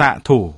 xạ thủ.